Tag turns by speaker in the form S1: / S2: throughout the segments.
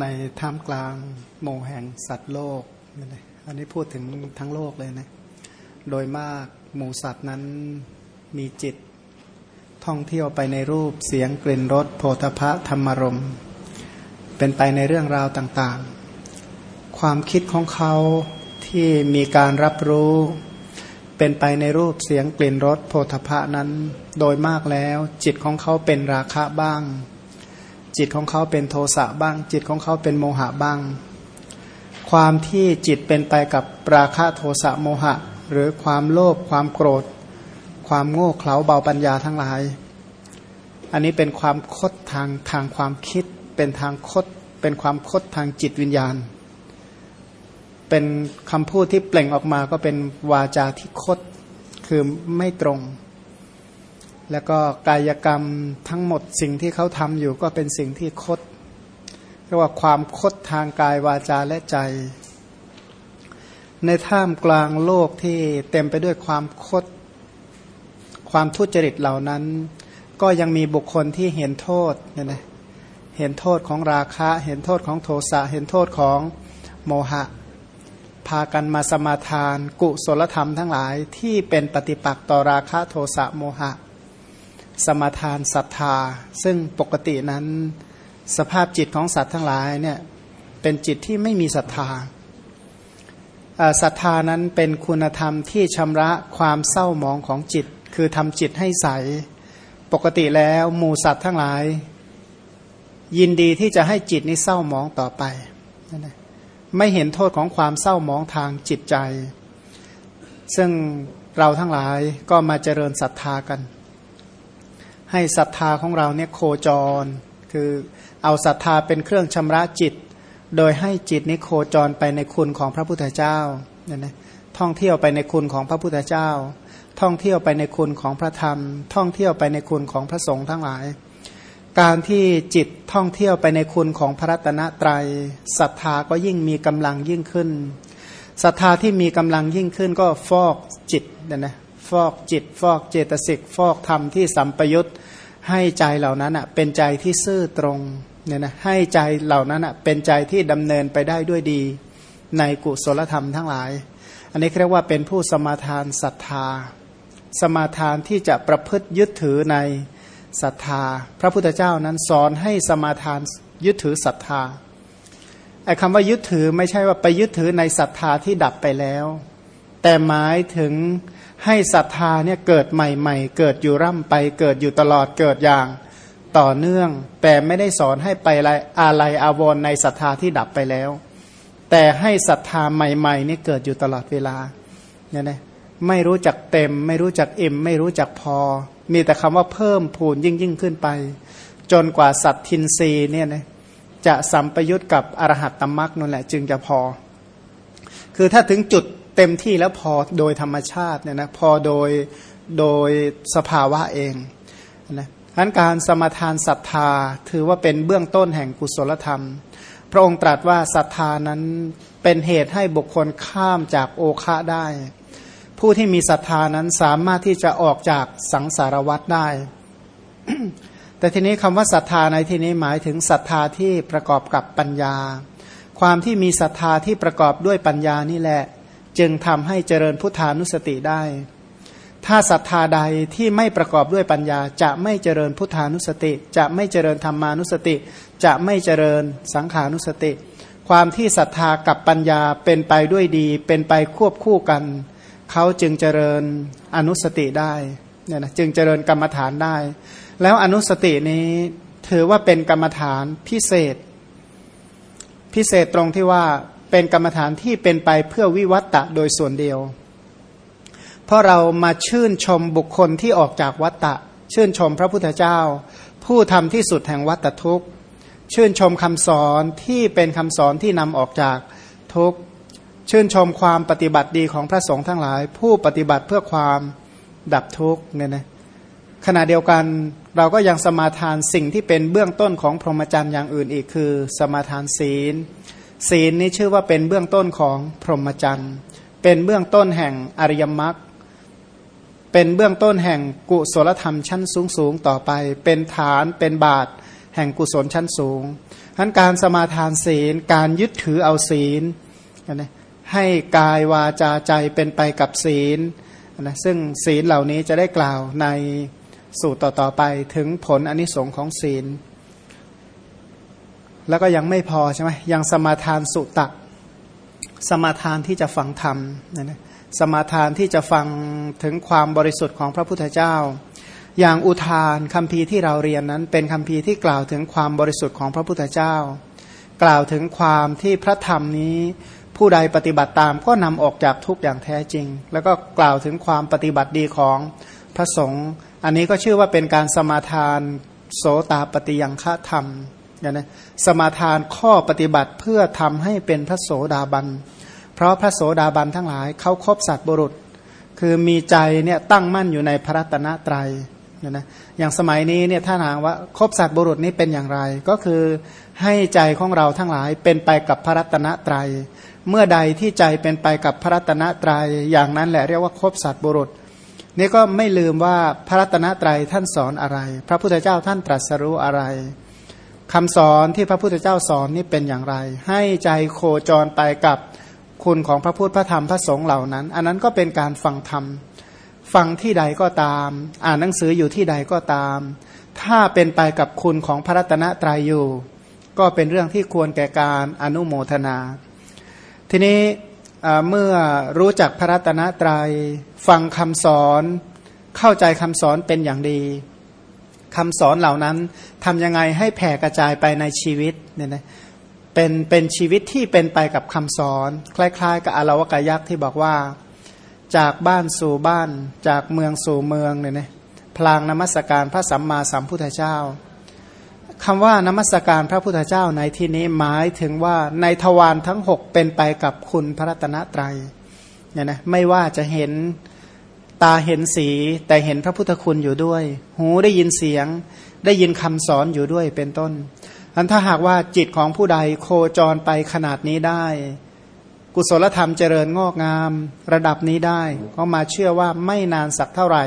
S1: ในท่ามกลางโมแห่งสัตว์โลกนี่อันนี้พูดถึงทั้งโลกเลยนะ โดยมากหมูสัตว์นั้นมีจิต ท่องเที่ยวไปในรูปเสียงกลิ่นรสโพธพะธรรมรม เป็นไปในเรื่องราวต่างๆ ความคิดของเขาที่มีการรับรู้ เป็นไปในรูปเสียงกลิ่นรสโพธพะนั้น โดยมากแล้วจิตของเขาเป็นราคะบ้าง จิตของเขาเป็นโทสะบ้าง จิตของเขาเป็นโมหะบ้าง ความที่จิตเป็นไปกับราคะโทสะโมหะ หรือความโลภความโกรธ ความโง่เขลาเบาปัญญาทั้งหลาย อันนี้เป็นความคดทางทางความคิด เป็นทางคดเป็นความคดทางจิตวิญญาณ เป็นคำพูดที่เปล่งออกมาก็เป็นวาจาที่คดคือไม่ตรง แล้วก็กายกรรมทั้งหมดสิ่งที่เขาทำอยู่ก็เป็นสิ่งที่คดเรียกว่าความคดทางกายวาจาและใจ ในท่ามกลางโลกที่เต็มไปด้วยความคด ความทุจริตเหล่านั้น ก็ยังมีบุคคลที่เห็นโทษเนี่ยนะเห็นโทษของราคะ เห็นโทษของโทสะเห็นโทษของโมหะ พากันมาสมาทาน กุศลธรรมทั้งหลายที่เป็นปฏิปักษ์ต่อราคะโทสะโมหะ สมาทานศรัทธา ซึ่งปกตินั้นสภาพจิตของสัตว์ทั้งหลายเนี่ยเป็นจิตที่ไม่มีศรัทธาศรัทธานั้นเป็นคุณธรรมที่ชำระความเศร้าหมองของจิต คือทำจิตให้ใส ปกติแล้วหมูสัตว์ทั้งหลาย ยินดีที่จะให้จิตนี้เศร้าหมองต่อไป ไม่เห็นโทษของความเศร้าหมองทางจิตใจ ซึ่งเราทั้งหลายก็มาเจริญศรัทธากัน ให้ศรัทธาของเราเนี่ยโคจร คือเอาศรัทธาเป็นเครื่องชำระจิต โดยให้จิตนี้โคจรไปในคุณของพระพุทธเจ้าเนี่ยนะท่องเที่ยวไปในคุณของพระพุทธเจ้า ท่องเที่ยวไปในคุณของพระธรรม ท่องเที่ยวไปในคุณของพระสงฆ์ทั้งหลาย การที่จิตท่องเที่ยวไปในคุณของพระรัตนตรยัยศรัทธาก็ยิ่งมีกำลังยิ่งขึ้นศรัทธาที่มีกำลังยิ่งขึ้นก็ฟอกจิตเนี่ยนะ ฟอกจิต ฟอกเจตสิก ฟอกธรรมที่สัมปยุตให้ใจเหล่านั้นอะเป็นใจที่ซื่อตรงเนี่ยนะให้ใจเหล่านั้นอะเป็นใจที่ดำเนินไปได้ด้วยดี ในกุศลธรรมทั้งหลาย อันนี้เรียกว่าเป็นผู้สมาทานศรัทธา สมาทานที่จะประพฤติยึดถือในศรัทธา พระพุทธเจ้านั้นสอนให้สมาทานยึดถือศรัทธาไอ้คำว่ายึดถือไม่ใช่ว่าไปยึดถือในศรัทธาที่ดับไปแล้ว แต่หมายถึง ให้ศรัทธาเนี่ยเกิดใหม่ๆ เกิดอยู่ร่ำไปเกิดอยู่ตลอดเกิดอย่างต่อเนื่อง แต่ไม่ได้สอนให้ไปอะไรอะไรอาวรในศรัทธาที่ดับไปแล้ว แต่ให้ศรัทธาใหม่ๆนี่เกิดอยู่ตลอดเวลาเนี่ยนะไม่รู้จักเต็ม ไม่รู้จักเอิ่มไม่รู้จักพอ มีแต่คำว่าเพิ่มพูนยิ่งยิ่งขึ้นไป จนกว่าสัตทินรีเนี่ยนะจะสัมปยุตกับอรหัตตมรักนั่นแหละ จึงจะพอ คือถ้าถึงจุด เต็มที่แล้วพอโดยธรรมชาติเนี่ยนะพอโดยโดยสภาวะเองนะทั้นการสมทานศรัทธาถือว่าเป็นเบื้องต้นแห่งกุศลธรรม พระองค์ตรัสว่าศรัทธานั้นเป็นเหตุให้บุคคลข้ามจากโอคะได้ ผู้ที่มีศรัทธานั้นสามารถที่จะออกจากสังสารวัฏได้ แต่ทีนี้คำว่าศรัทธาในที่นี้หมายถึงศรัทธาที่ประกอบกับปัญญา ความที่มีศรัทธาที่ประกอบด้วยปัญญานี่แหละ จึงทำให้เจริญพุทธานุสติได้ ถ้าศรัทธาใดที่ไม่ประกอบด้วยปัญญา จะไม่เจริญพุทธานุสติ จะไม่เจริญธรรมานุสติ จะไม่เจริญสังขานุสติ ความที่ศรัทธากับปัญญาเป็นไปด้วยดี เป็นไปควบคู่กัน เขาจึงเจริญอนุสติได้เนี่ยนะจึงเจริญกรรมฐานได้ แล้วอนุสตินี้ถือว่าเป็นกรรมฐานพิเศษ พิเศษตรงที่ว่า เป็นกรรมฐานที่เป็นไปเพื่อวิวัตตะโดยส่วนเดียว เพราะเรามาชื่นชมบุคคลที่ออกจากวัตตะ ชื่นชมพระพุทธเจ้า ผู้ทำที่สุดแห่งวัตทุกข์ ชื่นชมคำสอนที่เป็นคำสอนที่นำออกจากทุกข์ ชื่นชมความปฏิบัติดีของพระสงฆ์ทั้งหลาย ผู้ปฏิบัติเพื่อความดับทุกข์เนี่ยนะขณะเดียวกันเราก็ยังสมาทานสิ่งที่เป็นเบื้องต้นของพรหมจรรย์อย่างอื่นอีกคือ สมาทานศีล ศีลนี้ชื่อว่าเป็นเบื้องต้นของพรหมจรรย์ เป็นเบื้องต้นแห่งอริยมรรค เป็นเบื้องต้นแห่งกุศลธรรมชั้นสูงสูงต่อไป เป็นฐานเป็นบาทแห่งกุศลชั้นสูงทั้นการสมาทานศีล การยึดถือเอาศีลนะให้กายวาจาใจเป็นไปกับศีลนะซึ่งศีลเหล่านี้จะได้กล่าวในสูตรต่อๆไปถึงผลอนิสงค์ของศีล แล้วก็ยังไม่พอใช่ไหมยังสมาทานสุตะ สมาทานที่จะฟังธรรมนะนะสมาทานที่จะฟังถึงความบริสุทธิ์ของพระพุทธเจ้า อย่างอุทานคำพีที่เราเรียนนั้น เป็นคำพีที่กล่าวถึงความบริสุทธิ์ของพระพุทธเจ้า กล่าวถึงความที่พระธรรมนี้ผู้ใดปฏิบัติตามก็นำออกจากทุกอย่างแท้จริง แล้วก็กล่าวถึงความปฏิบัติดีของพระสงฆ์อันนี้ก็ชื่อว่าเป็นการสมาทานโสตาปฏิยังฆธรรม นะสมาทานข้อปฏิบัติเพื่อทำให้เป็นพระโสดาบัน เพราะพระโสดาบันทั้งหลายเขาครบสัตว์บุรุษ คือมีใจเนี่ยตั้งมั่นอยู่ในพระรัตนตรยัยนะอย่างสมัยนี้เนี่ยถ้าถามว่าครบสัตว์บุรุษนี้เป็นอย่างไร ก็คือให้ใจของเราทั้งหลายเป็นไปกับพระรัตนตรยัย เมื่อใดที่ใจเป็นไปกับพระรัตนตรยัย อย่างนั้นแหละเรียกว่าครบสัตว์บุรุษนี่ก็ไม่ลืมว่าพระรัตนตรัยท่านสอนอะไร พระพุทธเจ้าท่านตรัสรู้อะไร คำสอนที่พระพุทธเจ้าสอนนี่เป็นอย่างไร ให้ใจโคจรไปกับคุณของพระพุทธพระธรรมพระสงฆ์เหล่านั้น อันนั้นก็เป็นการฟังธรรมฟังที่ใดก็ตาม อ่านหนังสืออยู่ที่ใดก็ตาม ถ้าเป็นไปกับคุณของพระรัตนตรัยอยู่ ก็เป็นเรื่องที่ควรแก่การอนุโมทนา ทีนี้เมื่อรู้จักพระรัตนตรยัยฟังคำสอน เข้าใจคำสอนเป็นอย่างดี คำสอนเหล่านั้นทำยังไงให้แผ่กระจายไปในชีวิตเนี่ยนะเป็นเป็นชีวิตที่เป็นไปกับคำสอน คล้ายๆ กับอารวกายักษ์ที่บอกว่า จากบ้านสู่บ้าน จากเมืองสู่เมืองเนี่ยนะพลางนมัสการพระสัมมาสัมพุทธเจ้าคำว่านมัสการพระพุทธเจ้าในที่นี้หมายถึงว่าในทวารทั้งหกเป็นไปกับคุณพระรัตนตรัยเนี่ยนะไม่ว่าจะเห็น ตาเห็นสีแต่เห็นพระพุทธคุณอยู่ด้วย หูได้ยินเสียง ได้ยินคำสอนอยู่ด้วยเป็นต้นอันถ้าหากว่าจิตของผู้ใดโคจรไปขนาดนี้ได้ กุศลธรรมเจริญงอกงาม ระดับนี้ได้ ก็มาเชื่อว่าไม่นานสักเท่าไหร่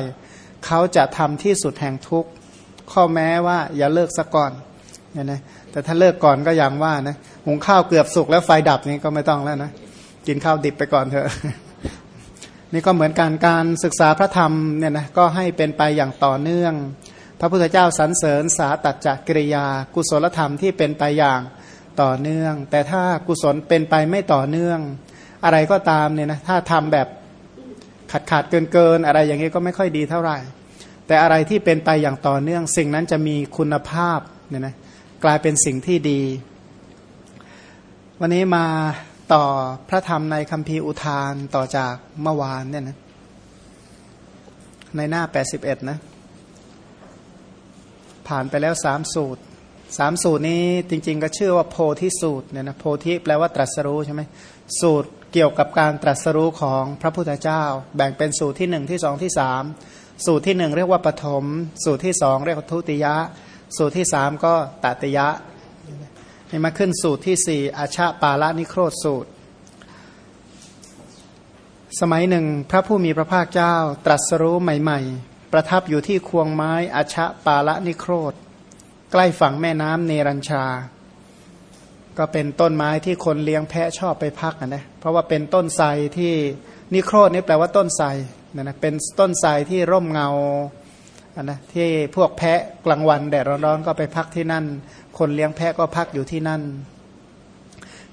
S1: เขาจะทำที่สุดแห่งทุกข์ ข้อแม้ว่าอย่าเลิกซะก่อนเนี่ยนะแต่ถ้าเลิกก่อนก็ยังว่านะหุงข้าวเกือบสุกแล้วไฟดับนี่ก็ไม่ต้องแล้วนะ กินข้าวดิบไปก่อนเถอะ นี่ก็เหมือนการการศึกษาพระธรรมเนี่ยนะก็ให้เป็นไปอย่างต่อเนื่อง พระพุทธเจ้าสรรเสริญสาตัดจกกิริยา กุศลธรรมที่เป็นไปอย่างต่อเนื่อง แต่ถ้ากุศลเป็นไปไม่ต่อเนื่อง อะไรก็ตามเนี่ยนะถ้าทำแบบขาดขาดเกินเกินอะไรอย่างนี้ก็ไม่ค่อยดีเท่าไหร่ แต่อะไรที่เป็นไปอย่างต่อเนื่อง สิ่งนั้นจะมีคุณภาพเนี่ยนะกลายเป็นสิ่งที่ดี วันนี้มา ต่อพระธรรมในคัมภีร์อุทานต่อจากเมื่อวานเนี่ยนะในหน้า 81 นะ ผ่านไปแล้วสามสูตรสามสูตรนี้จริง ๆ ก็ชื่อว่าโพธิสูตรเนี่ยนะโพธิแปลว่าตรัสรู้ใช่ไหมสูตรเกี่ยวกับการตรัสรู้ของพระพุทธเจ้า แบ่งเป็นสูตรที่หนึ่งที่สองที่สามสูตรที่หนึ่งเรียกว่าปฐมสูตรที่สองเรียกว่าทุติยะ สูตรที่สามก็ตติยะ นี่มาขึ้นสูตรที่สี่อาชาปาละนิโครธสูตร สมัยหนึ่งพระผู้มีพระภาคเจ้าตรัสรู้ใหม่ ๆ ประทับอยู่ที่ควงไม้อาชาปาละนิโครธ ใกล้ฝั่งแม่น้ำเนรัญชา ก็เป็นต้นไม้ที่คนเลี้ยงแพะชอบไปพักนะเพราะว่าเป็นต้นไทรที่นิโครธนี่แปลว่าต้นไทรนะนะเป็นต้นไทรที่ร่มเงา นะที่พวกแพะกลางวันแดดร้อนๆก็ไปพักที่นั่น คนเลี้ยงแพะก็พักอยู่ที่นั่น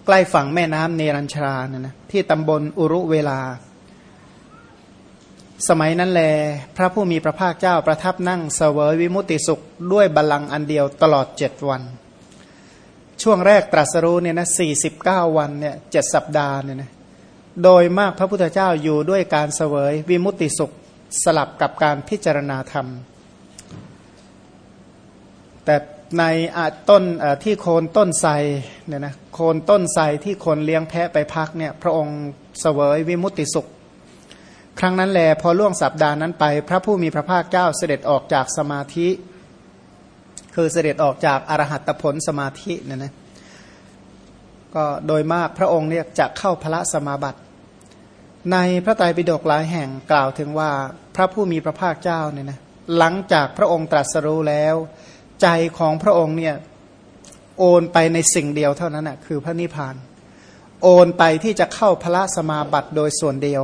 S1: ใกล้ฝั่งแม่น้ำเนรัญชานะนะที่ตำบลอุรุเวลา สมัยนั้นแล พระผู้มีพระภาคเจ้าประทับนั่งเสวยวิมุติสุขด้วยบาลังอันเดียวตลอดเจ็ดวัน ช่วงแรกตรัสรู้เนี่ยนะสี่สิบเก้าวันเนี่ยเจ็ดสัปดาห์เนี่ยนะโดยมากพระพุทธเจ้าอยู่ด้วยการเสวยวิมุตติสุขสลับกับการพิจารณาธรรม แต่ในต้นที่โคนต้นไทรเนี่ยนะโคนต้นไทรที่คนเลี้ยงแพะไปพักเนี่ยพระองค์เสวยวิมุตติสุข ครั้งนั้นแลพอล่วงสัปดาห์นั้นไป พระผู้มีพระภาคเจ้าเสด็จออกจากสมาธิ คือเสด็จออกจากอรหัตผลสมาธิเนี่ยนะก็โดยมากพระองค์เนี่ยจะเข้าพระสมาบัติ ในพระไตรปิฎกหลายแห่งกล่าวถึงว่าพระผู้มีพระภาคเจ้าเนี่ยนะหลังจากพระองค์ตรัสรู้แล้ว ใจของพระองค์เนี่ยโอนไปในสิ่งเดียวเท่านั้นนะคือพระนิพพาน โอนไปที่จะเข้าพระสมาบัติโดยส่วนเดียว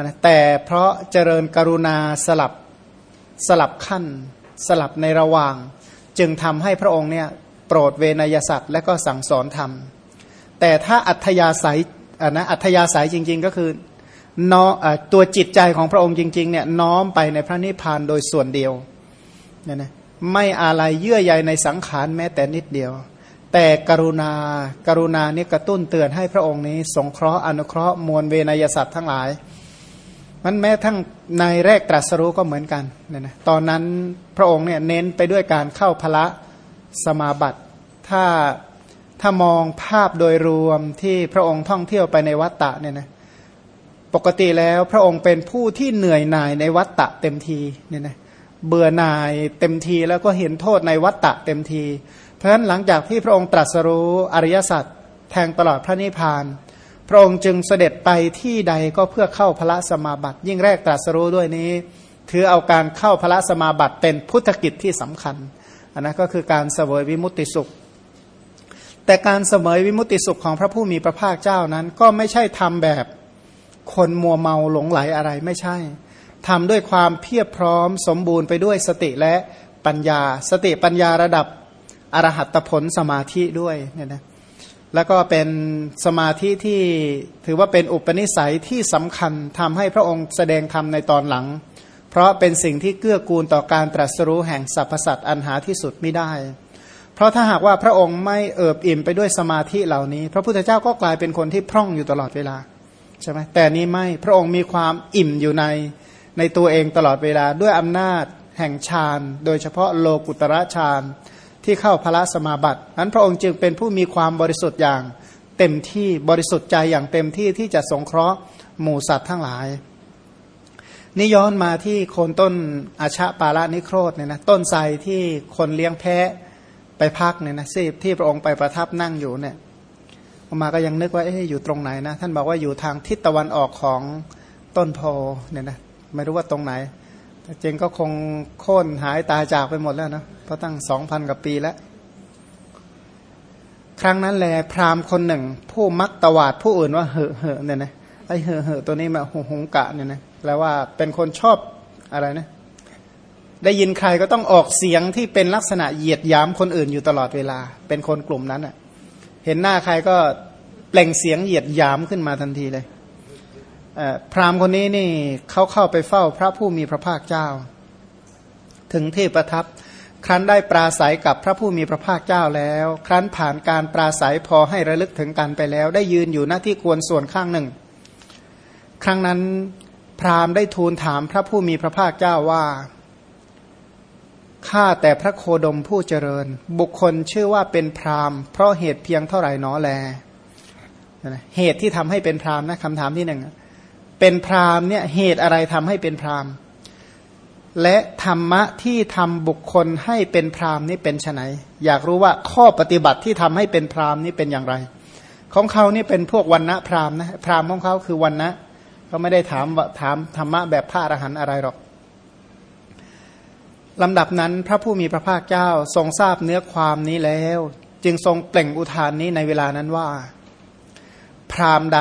S1: นะแต่เพราะเจริญกรุณาสลับสลับขั้น สลับในระหว่าง จึงทำให้พระองค์เนี่ยโปรดเวนยสัตว์และก็สั่งสอนธรรม แต่ถ้าอัธยาศัยนะอัธยาศัยจริง ๆ ก็คือนอตัวจิตใจของพระองค์จริงๆเนี่ยน้อมไปในพระนิพพานโดยส่วนเดียวเนี่ยนะ ไม่อะไรเยื่อใยในสังขารแม้แต่นิดเดียว แต่กรุณาการุณานี่กระตุ้นเตือนให้พระองค์นี้ สงเคราะห์อนุเคราะห์มวลเวนยสัตว์ทั้งหลาย มันแม้ทั้งในแรกตรัสรู้ก็เหมือนกันเนี่ยนะตอนนั้นพระองค์เนี่ยเน้นไปด้วยการเข้าพระสมาบัติ ถ้าถ้ามองภาพโดยรวมที่พระองค์ท่องเที่ยวไปในวัฏฏะเนี่ยนะปกติแล้วพระองค์เป็นผู้ที่เหนื่อยหน่ายในวัฏฏะเต็มทีเนี่ยนะ เบื่อหน่ายเต็มทีแล้วก็เห็นโทษในวัฏฏะเต็มที เพราะฉะนั้นหลังจากที่พระองค์ตรัสรู้อริยสัจแทงตลอดพระนิพพาน พระองค์จึงเสด็จไปที่ใดก็เพื่อเข้าพระสมาบัติ ยิ่งแรกตรัสรู้ด้วยนี้ ถือเอาการเข้าพระสมาบัติเป็นพุทธกิจที่สำคัญอันนั้นก็คือการเสวยวิมุตติสุข แต่การเสมยวิมุตติสุขของพระผู้มีพระภาคเจ้านั้นก็ไม่ใช่ทำแบบคนมัวเมาหลงไหลอะไรไม่ใช่ ทำด้วยความเพียบพร้อมสมบูรณ์ไปด้วยสติและปัญญา สติปัญญาระดับอรหัตผลสมาธิด้วยเนี่ยนะแล้วก็เป็นสมาธิที่ถือว่าเป็นอุปนิสัยที่สำคัญทำให้พระองค์แสดงธรรมในตอนหลัง เพราะเป็นสิ่งที่เกื้อกูลต่อการตรัสรู้แห่งสรรพสัตว์อันหาที่สุดไม่ได้ เพราะถ้าหากว่าพระองค์ไม่เอิบอิ่มไปด้วยสมาธิเหล่านี้ พระพุทธเจ้าก็กลายเป็นคนที่พร่องอยู่ตลอดเวลาใช่ไหมแต่นี้ไม่พระองค์มีความอิ่มอยู่ใน ในตัวเองตลอดเวลาด้วยอำนาจแห่งฌานโดยเฉพาะโลกุตระฌานที่เข้าพระสมาบัตินั้นพระองค์จึงเป็นผู้มีความบริสุทธิ์อย่างเต็มที่บริสุทธิ์ใจอย่างเต็มที่ที่จะสงเคราะห์หมู่สัตว์ทั้งหลายนี่ย้อนมาที่โคนต้นอาชาปาละนิโครธเนี่ยนะต้นไทรที่คนเลี้ยงแพะไปพักเนี่ยนะซีที่พระองค์ไปประทับนั่งอยู่เนี่ยมาก็ยังนึกว่าเอ๊ะอยู่ตรงไหนนะท่านบอกว่าอยู่ทางทิศตะวันออกของต้นโพเนี่ยนะ ไม่รู้ว่าตรงไหนแต่จงก็คงโค่นหายตายจากไปหมดแล้วนะเพราะตั้งสองพันกว่าปีแล้ว ครั้งนั้นแหละพราหมณ์คนหนึ่ง ผู้มักตวาดผู้อื่นว่าเหอะเหอะเนี่ยนะไอเหอะเหอะตัวนี้มาหงหงกะเนี่ยนะแปลว่าเป็นคนชอบอะไรนะ ได้ยินใครก็ต้องออกเสียงที่เป็นลักษณะเหยียดยามคนอื่นอยู่ตลอดเวลา เป็นคนกลุ่มนั้นอะ่ะ เห็นหน้าใครก็เปล่งเสียงเหยียดยามขึ้นมาทันทีเลย พราหมณ์คนนี้นี่เขาเข้าไปเฝ้าพระผู้มีพระภาคเจ้า ถึงที่ประทับ ครั้นได้ปราศัยกับพระผู้มีพระภาคเจ้าแล้ว ครั้นผ่านการปราศัยพอให้ระลึกถึงกันไปแล้ว ได้ยืนอยู่หน้าที่ควรส่วนข้างหนึ่ง ครั้งนั้นพราหมณ์ได้ทูลถามพระผู้มีพระภาคเจ้าว่าข้าแต่พระโคดมผู้เจริญ บุคคลชื่อว่าเป็นพราหมณ์ เพราะเหตุเพียงเท่าไหร่น้อแล เหตุที่ทำให้เป็นพราหมณ์นะคำถามที่หนึ่ง เป็นพรามเนี่ยเหตุอะไรทำให้เป็นพรามและธรรมะที่ทำบุคคลให้เป็นพรามนี่เป็นไนอยากรู้ว่าข้อปฏิบัติที่ทำให้เป็นพรามนี่เป็นอย่างไร ของเขานี่เป็นพวกวันณะพรามนะพรามของเขาคือวันณะเขาไม่ได้ถามถามธรรมะแบบพระอรหันต์อะไรหรอกลำดับนั้นพระผู้มีพระภาคเจ้าทรงทราบเนื้อความนี้แล้ว จึงทรงเปล่งอุทานนี้ในเวลานั้นว่า พรามใด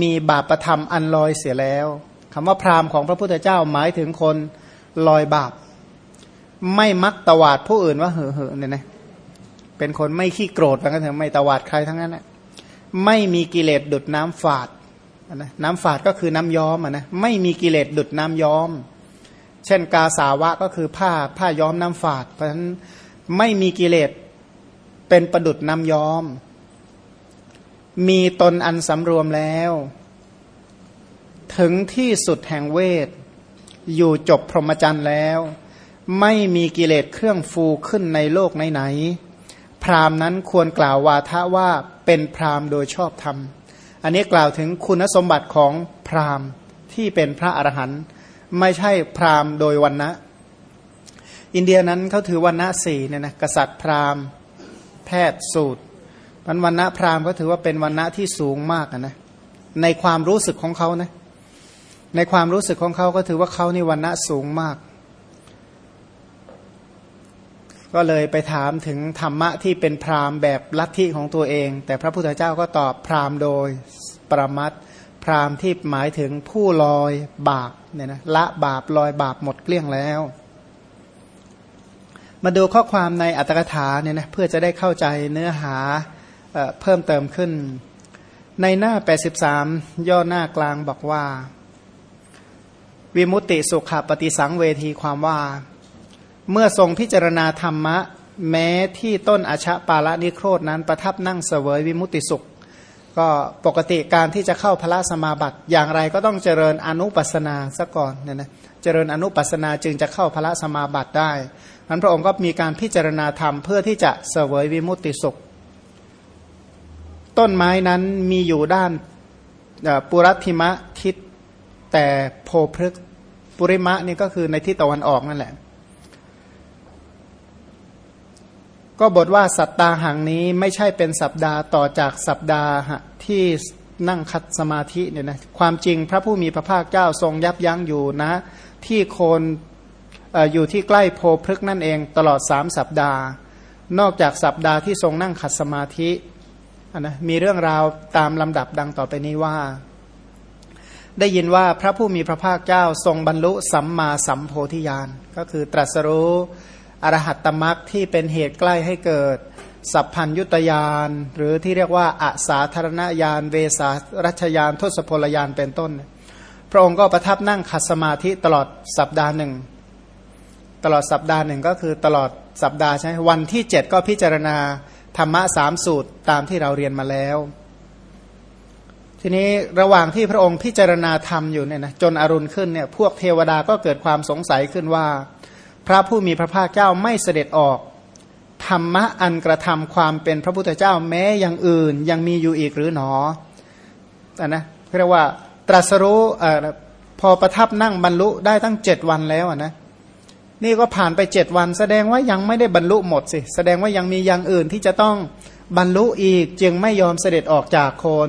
S1: มีบาปประธรรมอันลอยเสียแล้วคำว่าพราหมณ์ของพระพุทธเจ้าหมายถึงคนลอยบาป ไม่มักตวาดผู้อื่นว่าเหอะเหอเนี่ยนะเป็นคนไม่ขี้โกรธกันเถอะไม่ตวาดใครทั้งนั้นแหละไม่มีกิเลสดุดน้ำฝาดนะน้ำฝาดก็คือน้ำย้อมนะไม่มีกิเลสดุดน้ำย้อม เช่นกาสาวะก็คือผ้าผ้าย้อมน้ำฝาด เพราะฉะนั้นไม่มีกิเลสเป็นประดุดน้ำย้อม มีตนอันสำรวมแล้ว ถึงที่สุดแห่งเวท อยู่จบพรหมจรรย์แล้ว ไม่มีกิเลสเครื่องฟูขึ้นในโลกไหนๆพรามนั้นควรกล่าววาทะว่าเป็นพรามโดยชอบธรรม อันนี้กล่าวถึงคุณสมบัติของพรามที่เป็นพระอรหันต์ไม่ใช่พรามโดยวันนะอินเดียนั้นเขาถือวันนะสี่เนี่ยนะกษัตริย์พรามแพทย์สูตร มันวันณะพราหมณ์ก็ถือว่าเป็นวันณะที่สูงมากนะในความรู้สึกของเขานะในความรู้สึกของเขาก็ถือว่าเขานี่วันณะสูงมาก ก็เลยไปถามถึงธรรมะที่เป็นพราหมณ์แบบลัทธิของตัวเอง แต่พระพุทธเจ้าก็ตอบพราหมณ์โดยประมัดพราหมณ์ที่หมายถึงผู้ลอยบาปเนี่ยนะละบาปลอยบาปหมดเกลี้ยงแล้ว มาดูข้อความในอัตถกถาเนี่ยนะเพื่อจะได้เข้าใจเนื้อหา เพิ่มเติมขึ้น ในหน้า 83 ย่อหน้ากลางบอกว่า วิมุตติสุขปฏิสังเวทีความว่า เมื่อทรงพิจารณาธรรมะ แม้ที่ต้นอชะปาละนิโครดนั้นประทับนั่งเสวยวิมุตติสุข ก็ปกติการที่จะเข้าพระสมาบัติอย่างไรก็ต้องเจริญอนุปัสนาซะก่อนเนี่ยนะเจริญอนุปัสนาจึงจะเข้าพระสมาบัติได้นั้นพระองค์ก็มีการพิจารณาธรรมเพื่อที่จะเสวยวิมุตติสุข ต้นไม้นั้นมีอยู่ด้านปุรัติมะทิศแต่โพพฤกปุริมะนี่ก็คือในทิศตะวันออกนั่นแหละ ก็บทว่าสัปดาหังนี้ไม่ใช่เป็นสัปดาห์ต่อจากสัปดาห์ที่นั่งคัดสมาธิเนี่ยนะความจริงพระผู้มีพระภาคเจ้าทรงยับยั้งอยู่นะ ที่โคนออยู่ที่ใกล้โพพฤกนั่นเองตลอดสามสัปดาห์ นอกจากสัปดาห์ที่ทรงนั่งขัดสมาธิ นะมีเรื่องราวตามลำดับดังต่อไปนี้ว่า ได้ยินว่าพระผู้มีพระภาคเจ้าทรงบรรลุสัมมาสัมโพธิญาณ ก็คือตรัสรู้อรหัตตมรักที่เป็นเหตุใกล้ให้เกิด สัพพัญยุตยานหรือที่เรียกว่าอาสาธารณญาณเวสารัชยานทศพลยานเป็นต้น พระองค์ก็ประทับนั่งขัดสมาธิตลอดสัปดาห์หนึ่ง ตลอดสัปดาห์หนึ่งก็คือตลอดสัปดาห์ใช่วันที่เจ็ดก็พิจารณา ธรรมะสามสูตรตามที่เราเรียนมาแล้ว ทีนี้ระหว่างที่พระองค์พิจารณาธรรมอยู่เนี่ยนะจนอรุณขึ้นเนี่ยพวกเทวดาก็เกิดความสงสัยขึ้นว่า พระผู้มีพระภาคเจ้าไม่เสด็จออกธรรมะอันกระทำความเป็นพระพุทธเจ้าแม้อย่างอื่นยังมีอยู่อีกหรือหนออนนะเรียกว่าตรัสรู้พอประทับนั่งบรรลุได้ตั้งเจ็ดวันแล้วนะ นี่ก็ผ่านไปเจ็ดวัน แสดงว่ายังไม่ได้บรรลุหมดสิ แสดงว่ายังมีอย่างอื่นที่จะต้องบรรลุอีกจึงไม่ยอมเสด็จออกจากโคน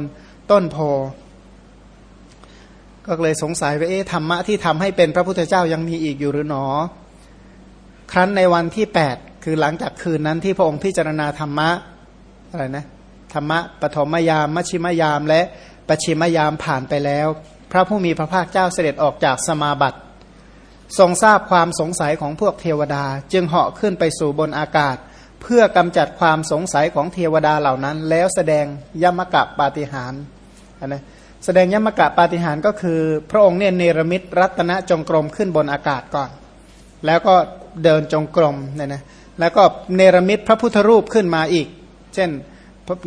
S1: ต้นโพก็เลยสงสัยว่าเอ๊ะธรรมะที่ทำให้เป็นพระพุทธเจ้ายังมีอีกอยู่หรือหนอ ครั้นในวันที่ 8 คือหลังจากคืนนั้นที่พระองค์พิจารณาธรรมะอะไรนะธรรมะปฐมยามมัชิมยามและปชิมยามผ่านไปแล้ว พระผู้มีพระภาคเจ้าเสด็จออกจากสมาบัติ ทรงทราบความสงสัยของพวกเทวดา จึงเหาะขึ้นไปสู่บนอากาศ เพื่อกำจัดความสงสัยของเทวดาเหล่านั้น แล้วแสดงยมกะปาฏิหารนะแสดงยมกะปาฏิหารก็คือ พระองค์เนี่ยเนรมิตรัตนจงกรมขึ้นบนอากาศก่อน แล้วก็เดินจงกรมเนี่ยนะแล้วก็เนรมิตพระพุทธรูปขึ้นมาอีก เช่น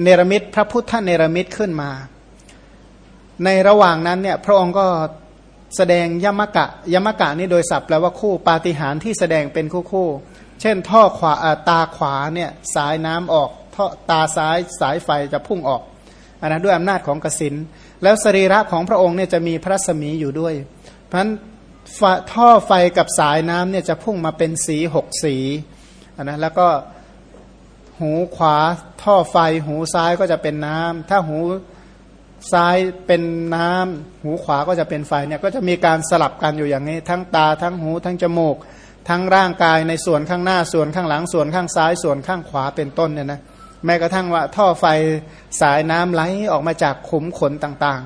S1: เนรมิตพระพุทธเนรมิตขึ้นมา ในระหว่างนั้นเนี่ยพระองค์ก็ แสดงยมกะยมกะนี่โดยศัพท์แปลว่าคู่ปาฏิหาริย์ที่แสดงเป็นคู่คู่ เช่น ท่อขวาตาขวาเนี่ยสายน้ำออกท่อตาซ้ายสายไฟจะพุ่งออกอันนั้นด้วยอำนาจของกสินแล้วสรีระของพระองค์เนี่ยจะมีพระสมีอยู่ด้วย เพราะฉะนั้นท่อไฟกับสายน้ำเนี่ยจะพุ่งมาเป็นสีหกสีนนะแล้วก็หูขวาท่อไฟหูซ้ายก็จะเป็นน้ำถ้าหู ซ้ายเป็นน้ำหูขวาก็จะเป็นไฟเนี่ยก็จะมีการสลับกันอยู่อย่างนี้ ทั้งตาทั้งหูทั้งจมูก ทั้งร่างกายในส่วนข้างหน้าส่วนข้างหลังส่วนข้างซ้ายส่วนข้างขวาเป็นต้นเนี่ยนะแม้กระทั่งว่าท่อไฟสายน้ำไหลออกมาจากขุมขนต่าง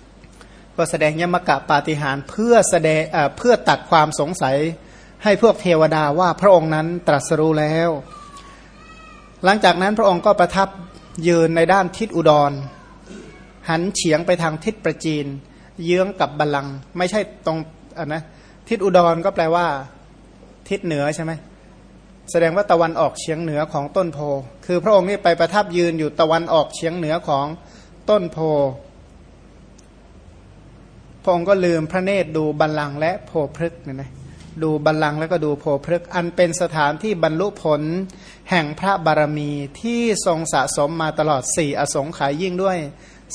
S1: ๆ ก็แสดงยมกะปาฏิหารเพื่อแสดงเพื่อตัดความสงสัยให้พวกเทวดาว่าพระองค์นั้นตรัสรู้แล้ว หลังจากนั้นพระองค์ก็ประทับยืนในด้านทิศอุดร หันเฉียงไปทางทิศประจีน เยื้องกับบัลลังก์ไม่ใช่ตรงอนนะทิศอุดรก็แปลว่า ทิศเหนือใช่ไหมแสดงว่าตะวันออกเฉียงเหนือของต้นโพ คือพระองค์นี่ไปประทับยืนอยู่ตะวันออกเฉียงเหนือของต้นโพ พระองค์ก็ลืมพระเนตรดูบัลลังก์และโพพฤกเนี่ยนะดูบัลลังก์แล้วก็ดูโพพฤกษ์อันเป็นสถานที่บรรลุผล แห่งพระบารมีที่ทรงสะสมมาตลอดสี่อสงไขยยิ่งด้วย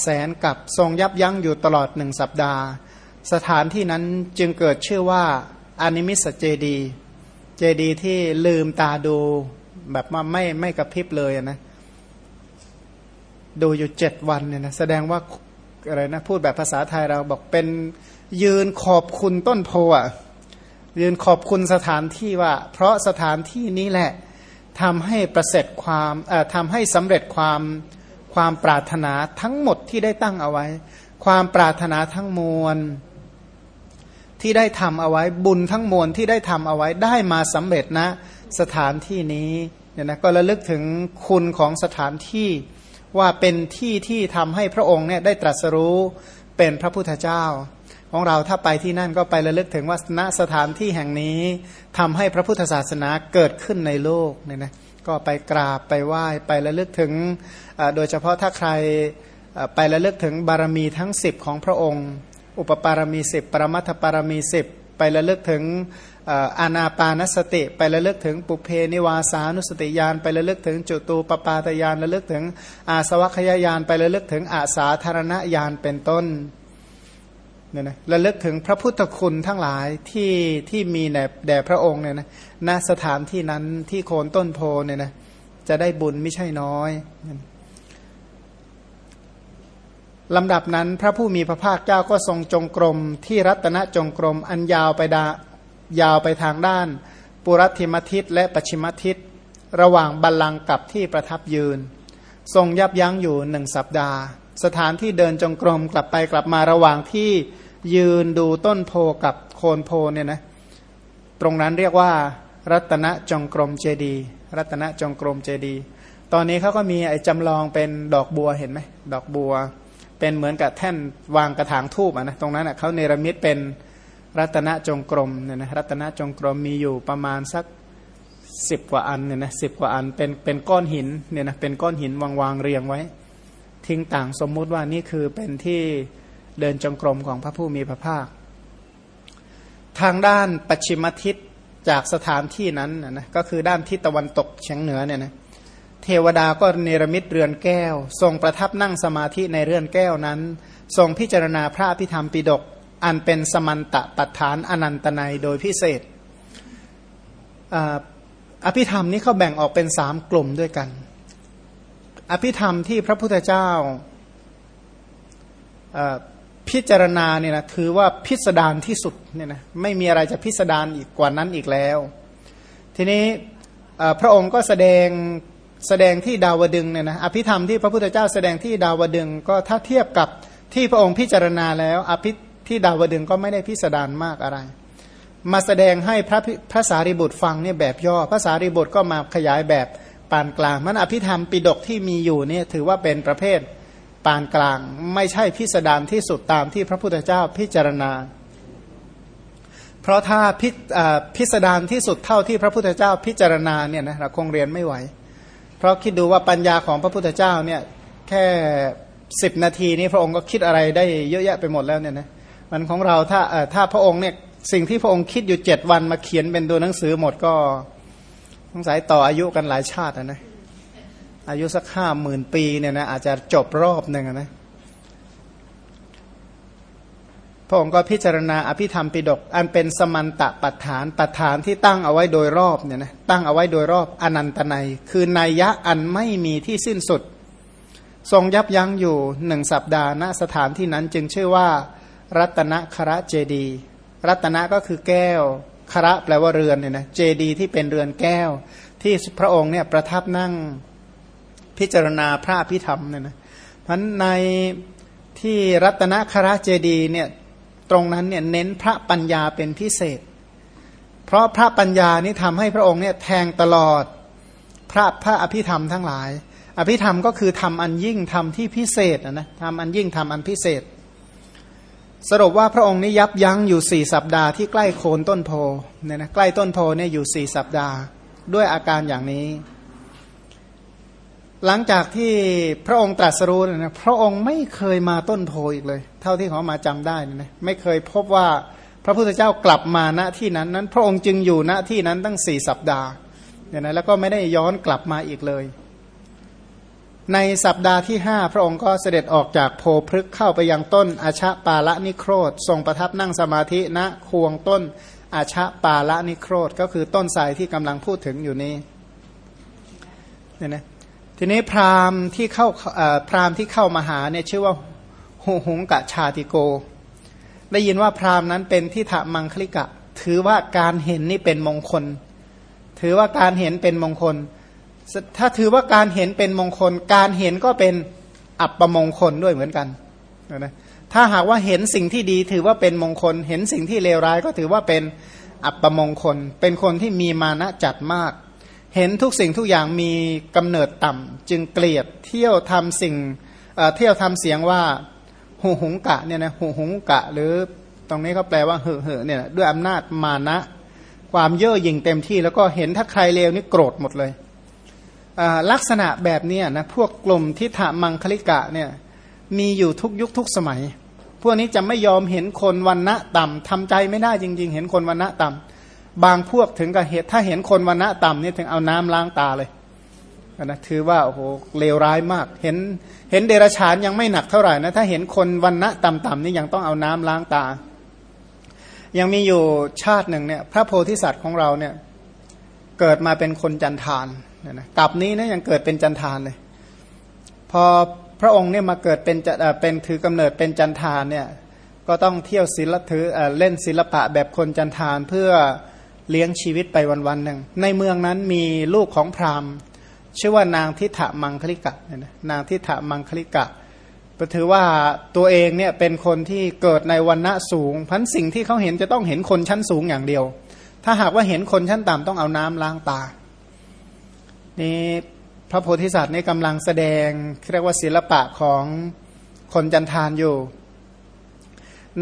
S1: แสนกับทรงยับยั้งอยู่ตลอดหนึ่งสัปดาห์ สถานที่นั้นจึงเกิดชื่อว่าอนิมิสเจดีเจดีที่ลืมตาดูแบบว่าไม่ไม่กระพริบเลยนะดูอยู่เจ็ดวันเนี่ยนะแสดงว่าอะไรนะพูดแบบภาษาไทยเราบอกเป็นยืนขอบคุณต้นโพอะยืนขอบคุณสถานที่ว่า เพราะสถานที่นี้แหละทำให้ประเสริฐความทำให้สำเร็จความ ความปรารถนาทั้งหมดที่ได้ตั้งเอาไว้ ความปรารถนาทั้งมวล ที่ได้ทำเอาไว้บุญทั้งมวลที่ได้ทำเอาไว้ได้มาสำเร็จนะสถานที่นี้เนี่ยนะก็ระลึกถึงคุณของสถานที่ว่าเป็นที่ที่ทำให้พระองค์เนี่ยได้ตรัสรู้เป็นพระพุทธเจ้า ของเราถ้าไปที่นั่นก็ไประลึกถึงว่าณสถานที่แห่งนี้ทำให้พระพุทธศาสนาเกิดขึ้นในโลกเนี่ยนะ ก็ไปกราบไปไหว้ไประลึกถึงโดยเฉพาะถ้าใครไประลึกถึงบารมีทั้ง 10 ของพระองค์ อุปปารมีสิบปรมัตถปารมีสิบไประลึกถึงอานาปานสติ ไประลึกถึงปุเพนิวาสานุสติญาณไประลึกถึงจุตูปปาตญาณระลึกถึงอาสวัคยายานไประลึกถึงอาสาธารณญาณเป็นต้น เนี่ยนะระลึกถึงพระพุทธคุณทั้งหลายที่ที่มีแด่แด่พระองค์เนี่ยนะณสถานที่นั้นที่โคนต้นโพเนี่ยนะจะได้บุญไม่ใช่น้อยลำดับนั้นพระผู้มีพระภาคเจ้าก็ทรงจงกรมที่รัตนจงกรมอันยาวไปดายาวไปทางด้าน ปุรัติมทิศและปชิมทิศระหว่างบัลลังก์กับที่ประทับยืน ทรงยับยั้งอยู่หนึ่งสัปดาห์ สถานที่เดินจงกรมกลับไปกลับมาระหว่างที่ยืนดูต้นโพกับโคนโพเนี่ยนะตรงนั้นเรียกว่า รัตนจงกรมเจดี รัตนจงกรมเจดี ตอนนี้เขาก็มีไอ้จำลองเป็นดอกบัวเห็นไหมดอกบัว เป็นเหมือนกับแท่นวางกระถางทูบอะนะตรงนั้นอะเขาเนรมิตเป็นรัตนจงกรมเนี่ยนะรัตนจงกรมมีอยู่ประมาณสักสิบกว่าอันเนี่ยนะสิบกว่าอันเป็นเป็นก้อนหินเนี่ยนะเป็นก้อนหินวางวางเรียงไว้ ทิ้งต่างสมมุติว่านี่คือเป็นที่เดินจงกรมของพระผู้มีพระภาค ทางด้านปัจฉิมทิศจากสถานที่นั้นนะก็คือด้านทิศตะวันตกเฉียงเหนือเนี่ยนะเทวดาก็เนรมิตเรือนแก้ว ทรงประทับนั่งสมาธิในเรือนแก้วนั้น ทรงพิจารณาพระพิธรรมปิดก อันเป็นสมันตะปัฏฐานอนันตนัยโดยพิเศษอภิธรรมนี้เขาแบ่งออกเป็นสามกลุ่มด้วยกัน อภิธรรมที่พระพุทธเจ้าพิจารณาเนี่ยนะถือว่าพิสดารที่สุดเนี่ยนะไม่มีอะไรจะพิสดารอีกกว่านั้นอีกแล้ว ทีนี้พระองค์ก็แสดงแสดงที่ดาวดึงเนี่ยนะอภิธรรมที่พระพุทธเจ้าแสดงที่ดาวดึงก็ถ้าเทียบกับที่พระองค์พิจารณาแล้วอภิที่ดาวดึงก็ไม่ได้พิสดารมากอะไร มาแสดงให้พระพระสารีบุตรฟังเนี่ยแบบย่อพระสารีบุตรก็มาขยายแบบ ปานกลางมันอภิธรรมปิดกที่มีอยู่เนี่ยถือว่าเป็นประเภทปานกลาง ไม่ใช่พิสดารที่สุดตามที่พระพุทธเจ้าพิจารณา เพราะถ้าพิพสดารที่สุดเท่าที่พระพุทธเจ้าพิจารณาเนี่ยนะเราคงเรียนไม่ไหว เพราะคิดดูว่าปัญญาของพระพุทธเจ้าเนี่ยแค่สิบนาทีนี้พระองค์ก็คิดอะไรได้เยอะแยะไปหมดแล้วเนี่ยนะมันของเราถ้าถ้าพระองค์เนี่ยสิ่งที่พระองค์คิดอยู่เจ็ดวันมาเขียนเป็นตัวหนังสือหมดก็ สงสัยต่ออายุกันหลายชาตินะ อายุสักห้าหมื่นปีเนี่ยนะอาจจะจบรอบหนึ่งนะพระองค์ก็พิจารณาอภิธรรมปิดก อันเป็นสมันตะปัฏฐานปัฏฐานที่ตั้งเอาไว้โดยรอบเนี่ยนะตั้งเอาไว้โดยรอบอนันตนัย คือนัยยะอันไม่มีที่สิ้นสุด ทรงยับยั้งอยู่หนึ่งสัปดาห์ณสถานที่นั้นจึงชื่อว่า รัตนคระเจดี รัตนะก็คือแก้ว คระแปลว่าเรือนเนี่ยนะเจดีที่เป็นเรือนแก้ว ที่พระองค์เนี่ยประทับนั่งพิจารณาพระพิธรรมเนี่ยนะพันในที่รัตนคระเจดีเนี่ยตรงนั้นเนี่ยเน้นพระปัญญาเป็นพิเศษ เพราะพระปัญญานี่ทำให้พระองค์เนี่ยแทงตลอดพระพระอภิธรรมทั้งหลาย อภิธรรมก็คือทำอันยิ่งทำที่พิเศษนะทำอันยิ่งทำอันพิเศษ สรุปว่าพระองค์นี้ยับยั้งอยู่สี่สัปดาห์ที่ใกล้โคนต้นโพเนี่ยนะใกล้ต้นโพเนี่ยอยู่สี่สัปดาห์ ด้วยอาการอย่างนี้ หลังจากที่พระองค์ตรัสรู้นะพระองค์ไม่เคยมาต้นโพอีกเลย เท่าที่เขามาจำได้นะไม่เคยพบว่าพระพุทธเจ้ากลับมาณที่นั้นนั้น พระองค์จึงอยู่ณที่นั้นตั้งสี่สัปดาห์เนี่ยนะแล้วก็ไม่ได้ย้อนกลับมาอีกเลย ในสัปดาห์ที่ห้าพระองค์ก็เสด็จออกจากโพพฤกเข้าไปยังต้นอาชะปาละนิโครธทรงประทับนั่งสมาธิณควงต้นอาชะปาละนิโครธก็คือต้นไทรที่กำลังพูดถึงอยู่นี้เนี่ยนะทีนี้พราหมณ์ที่เข้าพราหมณ์ที่เข้ามาหาเนี่ยชื่อว่าหูหงกะชาติโก ได้ยินว่าพราหมณ์นั้นเป็นที่ถมังคลิกะ ถือว่าการเห็นนี่เป็นมงคล ถือว่าการเห็นเป็นมงคล ถ้าถือว่าการเห็นเป็นมงคล การเห็นก็เป็นอัปปมงคลด้วยเหมือนกันนะถ้าหากว่าเห็นสิ่งที่ดีถือว่าเป็นมงคล เห็นสิ่งที่เลวร้ายก็ถือว่าเป็นอัปปมงคล เป็นคนที่มีมานะจัดมาก เห็นทุกสิ่งทุกอย่างมีกำเนิดต่ำจึงเกลียดเที่ยวทำสิ่งเเที่ยวทำเสียงว่าหูหงกะเนี่ยนะหูหงกะ หรือตรงนี้เขาแปลว่าเหอเหอเนี่ยด้วยอำนาจมานะ ความเย่อหยิ่งเต็มที่แล้วก็เห็นถ้าใครเลวนี่โกรธหมดเลย ลักษณะแบบนี้นะพวกกลุ่มทิฏฐมังคลิกะเนี่ยมีอยู่ทุกยุคทุกสมัย พวกนี้จะไม่ยอมเห็นคนวันณะต่ำทำใจไม่ได้จริง ๆ เห็นคนวันณะต่ำบางพวกถึงกับเหตุถ้าเห็นคนวันณะต่ำนี่ถึงเอาน้ำล้างตาเลยนะถือว่าโอ้โหเลวร้ายมาก เห็นเห็นเดรัจฉานยังไม่หนักเท่าไหร่นะถ้าเห็นคนวันณะต่ำๆนี่ยังต้องเอาน้ำล้างตา ยังมีอยู่ชาติหนึ่งเนี่ยพระโพธิสัตว์ของเราเนี่ยเกิดมาเป็นคนจันทาน เนี่ยนะกับนี้นะยังเกิดเป็นจันทานเลย พอพระองค์เนี่ยมาเกิดเป็นจะเป็นถือกำเนิดเป็นจันทานเนี่ยก็ต้องเที่ยวศิลถือเล่นศิลปะแบบคนจันทานเพื่อเลี้ยงชีวิตไปวันๆหนึ่ง ในเมืองนั้นมีลูกของพราหมณ์ ชื่อว่านางทิฏมังคลิกะเนี่ยนะนางทิฏมังคลิกะก็ถือว่าตัวเองเนี่ยเป็นคนที่เกิดในวันณะสูงพันสิ่งที่เขาเห็นจะต้องเห็นคนชั้นสูงอย่างเดียว ถ้าหากว่าเห็นคนชั้นต่ำต้องเอาน้ำล้างตา นี่พระโพธิสัตว์นี่กำลังแสดงเรียกว่าศิลปะของคนจันทานอยู่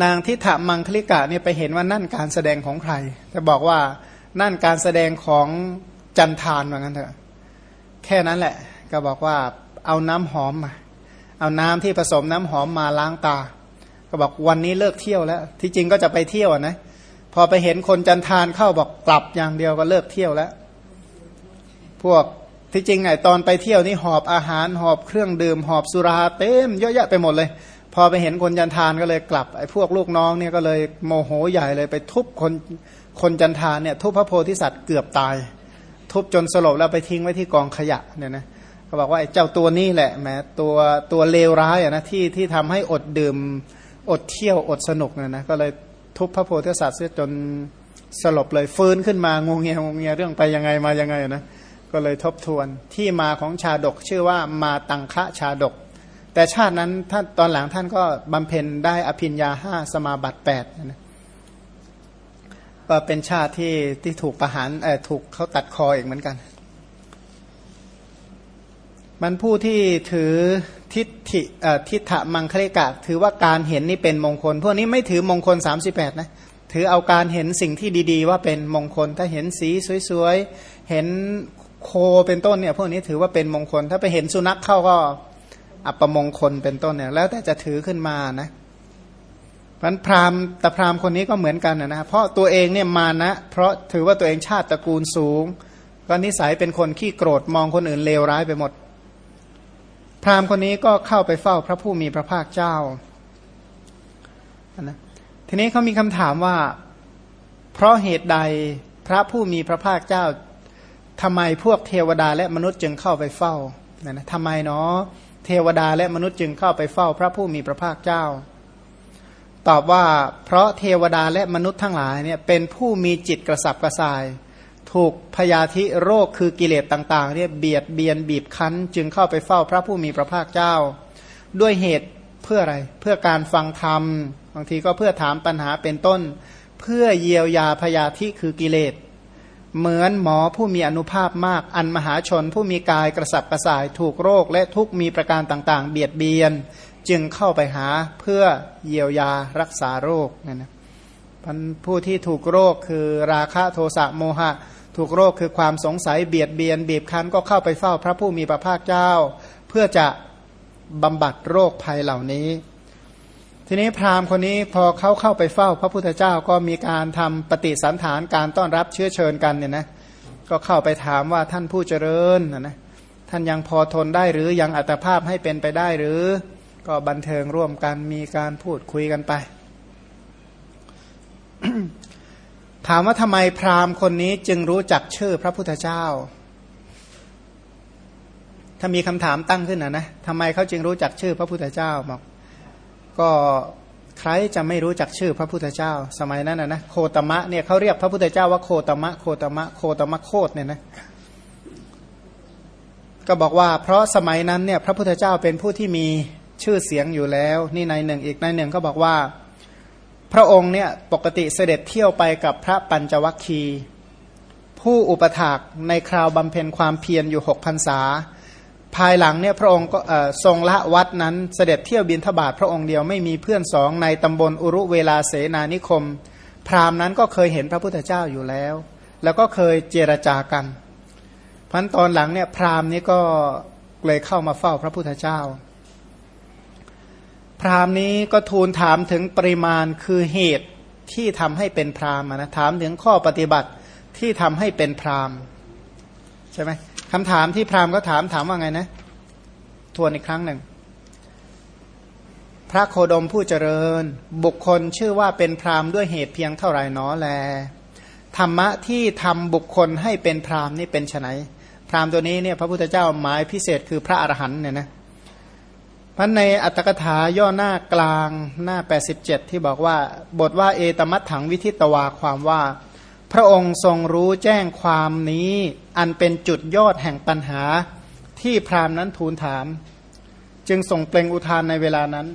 S1: นางทิฏฐมังคลิกะเนี่ยไปเห็นว่านั่นการแสดงของใครจะบอกว่านั่นการแสดงของจันทานเหมือนกันเถอะ แค่นั้นแหละ ก็บอกว่าเอาน้ำหอมมา เอาน้ำที่ผสมน้ำหอมมาล้างตา ก็บอกวันนี้เลิกเที่ยวแล้ว ที่จริงก็จะไปเที่ยวนะ พอไปเห็นคนจันทานเข้าบอกกลับอย่างเดียวก็เลิกเที่ยวแล้ว พวก ที่จริงไงตอนไปเที่ยวนี่หอบอาหารหอบเครื่องดื่มหอบสุราเต็มเยอะแยะไปหมดเลย พอไปเห็นคนจันทานก็เลยกลับไอ้พวกลูกน้องเนี่ยก็เลยโมโหใหญ่เลยไปทุบคนคนจันทานเนี่ยทุบพระโพธิสัตว์เกือบตาย ทุบจนสลบแล้วไปทิ้งไว้ที่กองขยะเนี่ยนะเขาบอกว่าไอ้เจ้าตัวนี้แหละแหมตัวตัวเลวร้ายอะนะที่ที่ทำให้อดดื่มอดเที่ยวอดสนุกเนี่ยนะก็เลยทุบพระโพธิสัตว์เสียจนสลบเลยฟื้นขึ้นมางงเงียงงเงียเรื่องไปยังไงมายังไงนะ ก็เลยทบทวนที่มาของชาดกชื่อว่ามาตังคะชาดก แต่ชาตินั้นท่านตอนหลังท่านก็บำเพ็ญได้อภิญญาห้าสมาบัติแปดนะก็เป็นชาติที่ที่ถูกประหารเออถูกเขาตัดคออีกเหมือนกัน มันผู้ที่ถือทิฏฐิทิฏฐมังคเลกะ ถือว่าการเห็นนี่เป็นมงคล พวกนี้ไม่ถือมงคล 38 นะ ถือเอาการเห็นสิ่งที่ดี ๆ ว่าเป็นมงคล ถ้าเห็นสีสวยๆ เห็น โคเป็นต้นเนี่ยพวกนี้ถือว่าเป็นมงคล ถ้าไปเห็นสุนัขเข้าก็อัปมงคลเป็นต้นเนี่ย แล้วแต่จะถือขึ้นมานะพันพราหมณ์แต่พราหมณ์คนนี้ก็เหมือนกันนะเพราะตัวเองเนี่ยมานะ เพราะถือว่าตัวเองชาติตระกูลสูง ก็นิสัยเป็นคนขี้โกรธมองคนอื่นเลวร้ายไปหมด พราหมณ์คนนี้ก็เข้าไปเฝ้าพระผู้มีพระภาคเจ้านะทีนี้เขามีคำถามว่า เพราะเหตุใดพระผู้มีพระภาคเจ้า ทำไมพวกเทวดาและมนุษย์จึงเข้าไปเฝ้านะนะทำไมเนาะเทวดาและมนุษย์จึงเข้าไปเฝ้าพระผู้มีพระภาคเจ้า ตอบว่าเพราะเทวดาและมนุษย์ทั้งหลายเนี่ยเป็นผู้มีจิตกระสับกระส่าย ถูกพยาธิโรคคือกิเลสต่างๆเนี่ยเบียดเบียนบีบคั้น จึงเข้าไปเฝ้าพระผู้มีพระภาคเจ้า ด้วยเหตุเพื่ออะไรเพื่อการฟังธรรมบางทีก็เพื่อถามปัญหาเป็นต้น เพื่อเยียวยาพยาธิคือกิเลส เหมือนหมอผู้มีอนุภาพมาก อันมหาชนผู้มีกายกระสับกระส่ายถูกโรคและทุกมีประการต่างๆ เบียดเบียน จึงเข้าไปหาเพื่อเยียวยารักษาโรคนั่นนะผู้ที่ถูกโรคคือราคะโทสะโมหะ ถูกโรคคือความสงสัยเบียดเบียนบีบคั้นก็เข้าไปเฝ้าพระผู้มีพระภาคเจ้า เพื่อจะบำบัดโรคภัยเหล่านี้ ทีนี้พราหมณ์คนนี้พอเขาเข้าไปเฝ้าพระพุทธเจ้าก็มีการทำปฏิสันฐานการต้อนรับเชื้อเชิญกันเนี่ยนะก็เข้าไปถามว่าท่านผู้เจริญนะท่านยังพอทนได้หรือยังอัตภาพให้เป็นไปได้หรือ ก็บันเทิงร่วมกันมีการพูดคุยกันไป ถามว่าทำไมพราหมณ์คนนี้จึงรู้จักชื่อพระพุทธเจ้า ถ้ามีคำถามตั้งขึ้นนะนะทำไมเขาจึงรู้จักชื่อพระพุทธเจ้าบอก ก็ใครจะไม่รู้จักชื่อพระพุทธเจ้า สมัยนั้นนะนะโคตมะเนี่ยเขาเรียกพระพุทธเจ้าว่าโคตมะ โคตมะ โคตมะโคตเนี่ยนะก็บอกว่าเพราะสมัยนั้นเนี่ยพระพุทธเจ้าเป็นผู้ที่มีชื่อเสียงอยู่แล้ว นี่ในหนึ่งอีกในหนึ่งก็บอกว่า พระองค์เนี่ยปกติเสด็จเที่ยวไปกับพระปัญจวัคคีย์ผู้อุปถากในคราวบำเพ็ญความเพียรอยู่หกพรรษา ภายหลังเนี่ยพระองค์ก็ทรงละวัดนั้นเสด็จเที่ยวบินทบาทพระองค์เดียวไม่มีเพื่อนสองในตำบลอุรุเวลาเสนานิคม พราหมณ์นั้นก็เคยเห็นพระพุทธเจ้าอยู่แล้ว แล้วก็เคยเจรจากันพันตอนหลังเนี่ยพราหมณ์นี้ก็เลยเข้ามาเฝ้าพระพุทธเจ้า พราหมณ์นี้ก็ทูลถามถึงปริมาณคือเหตุที่ทำให้เป็นพราหมณ์นะถามถึงข้อปฏิบัติที่ทำให้เป็นพราหมณ์ใช่ไหม คำถามที่พราหมณ์ก็ถามถามว่าไงนะ ทวนอีกครั้งหนึ่ง พระโคดมผู้เจริญ บุคคลชื่อว่าเป็นพราหมณ์ด้วยเหตุเพียงเท่าไรน้อแล ธรรมะที่ทำบุคคลให้เป็นพราหมณ์นี่เป็นไฉนพราหมณ์ตัวนี้เนี่ยพระพุทธเจ้าหมายพิเศษคือพระอรหันต์เนี่ยนะพันในอัตถกถาย่อหน้ากลางหน้า 87 ที่บอกว่า บทว่าเอตมัตถังวิทิตวาความว่า พระองค์ทรงรู้แจ้งความนี้ อันเป็นจุดยอดแห่งปัญหาที่พราหมณ์นั้นทูลถาม จึงส่งเปล่งอุทานในเวลานั้น